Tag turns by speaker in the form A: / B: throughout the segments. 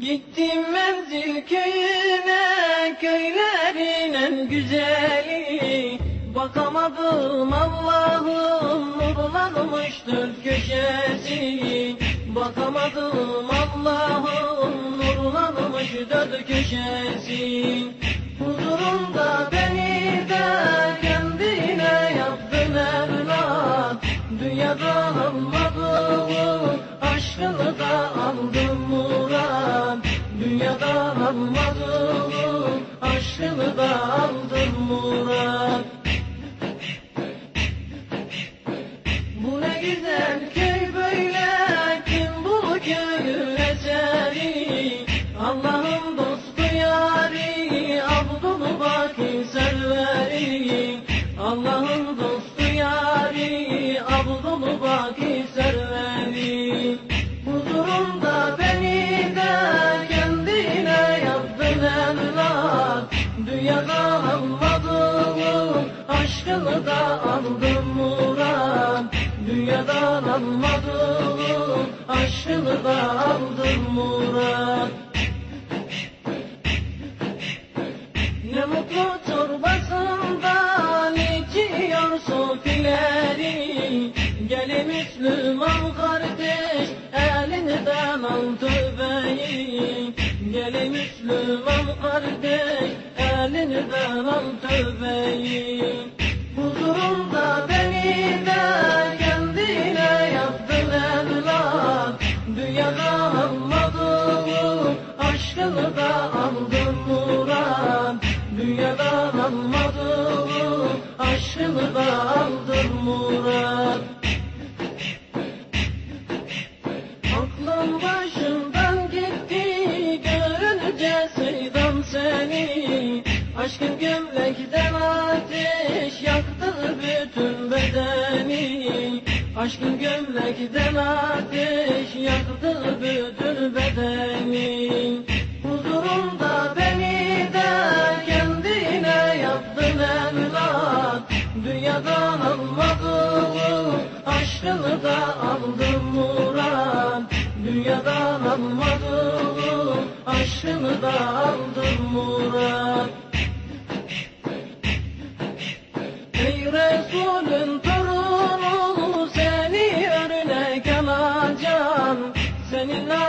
A: Gittim menzil köyüne, köylerin en güzeli. Bakamadım Allah'ım nurlanmıştır köşesi. Bakamadım Allah'ım nurlanmış dört köşesi. Huzurunda beni de kendine yaptın evlat. Dünyadan almadığım aşkını da aldım Murat. Dünyadan almadığım aşkını da aldım Murat. Bu ne güzel köy böyle, kim bu eseri? Allah'ın dostu yari, Abdülbaki serveri. Allah'ın dostu yari, Abdülbaki serveri. Evlat. Dünyadan almadığım aşkını da aldım Murat. Dünyadan almadığım aşkını da aldım Murat. Ne mutlu çorbasından içiyor sofileri Gel Müslüman kardeş elinden al tövbeyi Gel Müslüman kardeş elinden al tövbeyi Huzurunda beni de kendine yaptın evlat. Dünyadan almadığım aşkını da aldın Murat. Dünyadan almadığım aşkını da aldın Murat. Aklım başımdan gömlekten ateş yaktı bütün bedeni. Aşkın gömlekten ateş yaktı bütün bedeni. Huzurunda beni de kendine yaptın evlat. Dünyadan almadığım aşkını da aldım Murat. Dünyadan almadığım aşkını da aldım Murat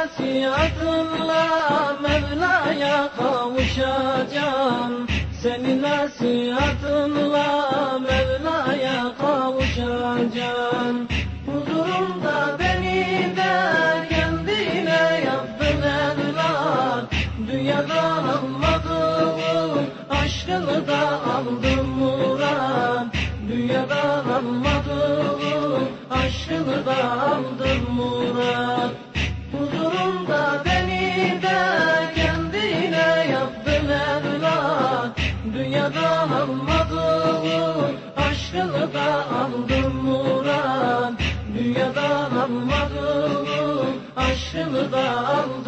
A: Nasihatınla Mevla'ya kavuşacağım. Senin nasihatınla Mevla'ya kavuşacağım. Huzurumda beni de kendine yaptın evlat. Dünyadan almadığım aşkını da aldım Murat. Dünyadan almadığım aşkını da aldım Murat aşkını da aldım Murat Dünyadan almadığım aşkını da Murat